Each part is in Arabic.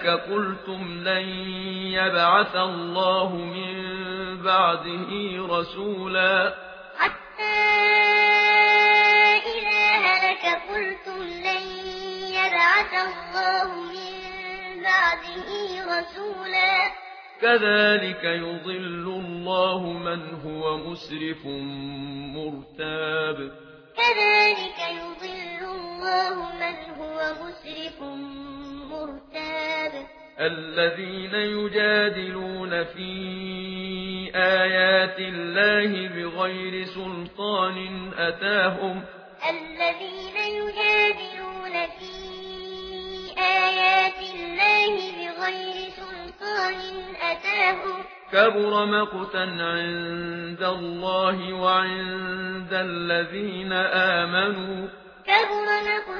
كذلك قلتم لن يبعث الله من بعده رسولا حتى إذا هلك قلتم لن يبعث الله من بعده رسولا كذلك يضل الله من هو مسرف مرتاب كذلك يضل الله من هو مسرف مرتاب الذين يجادلون في آيات الله بغير سلطان أتاهم الذين يجادلون في آيات الله بغير سلطان أتاهم كبر مقتا عند الله وعند الذين آمنوا كبر مقتا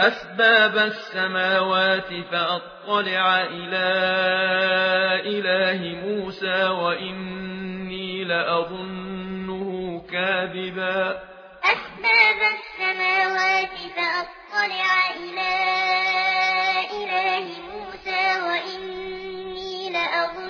أسباب السماوات فأطلع إلى إله موسى وإني لأظنه كاذبا. أسباب السماوات فأطلع إلى إله موسى وإني لأظنه